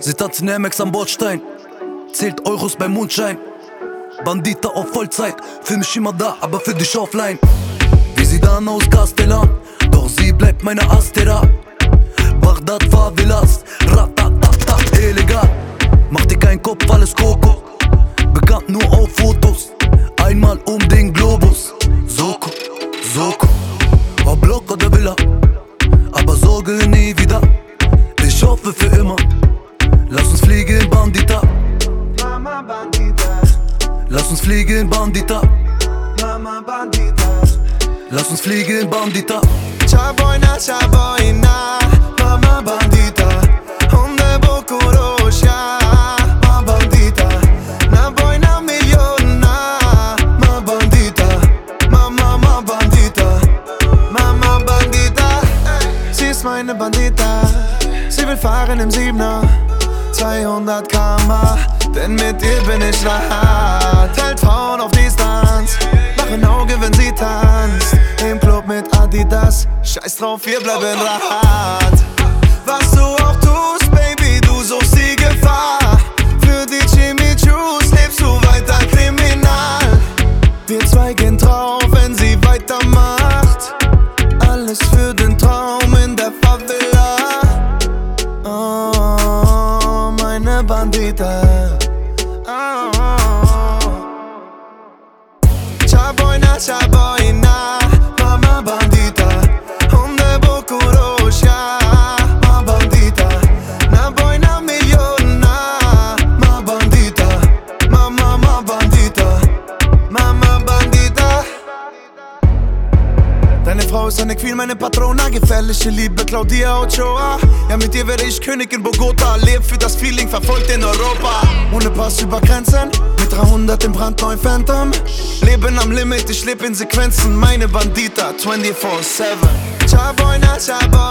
Sie tanzen Amex am Bordstein, zählt Euros beim Mondschein. Bandita auf Vollzeit, für mich immer da, aber für dich offline. Wie sie dann aus Castellan, doch sie bleibt meine Astera. Bagdad Favelas, ratatata, illegal. Mach dir keinen Kopf, alles Koko. Bekannt nur auf Fotos, einmal um den Globus. Soko, Soko, ob Block oder Villa, aber Sorge nie wieder. Ich hoffe für immer. Lass uns fliegen, Bandita. Mama bandita, Lass uns fliegen, Bandita. mama bandita. Lass uns fliegen, Bandita. Chaboina, chaboina, ist meine Bandita, sie will fahren im Siebener, 200 km, denn mit ihr bin ich hart. Hält Frauen auf Distanz, mach ein Auge, wenn sie tanzt. Im Club mit Adidas, scheiß drauf, wir bleiben rat. Was du auch tust, Baby, du suchst die Gefahr. Für die Jimmy Choos lebst du weiter kriminal. Wir zwei gehen drauf, wenn sie weitermacht. Alles für den bandita oh, oh, oh. Qa bojna, qa bojna ist eine Queen, meine Patrona. Gefährliche Liebe, Claudia Ochoa. Ja, mit dir werde ich König in Bogota. Leb für das Feeling, verfolgt in Europa. Ohne Pass über Grenzen, mit 300 im brandneu Phantom. Leben am Limit, ich lebe in Sequenzen. Meine Bandita, 24-7. Chaboina, chaboina.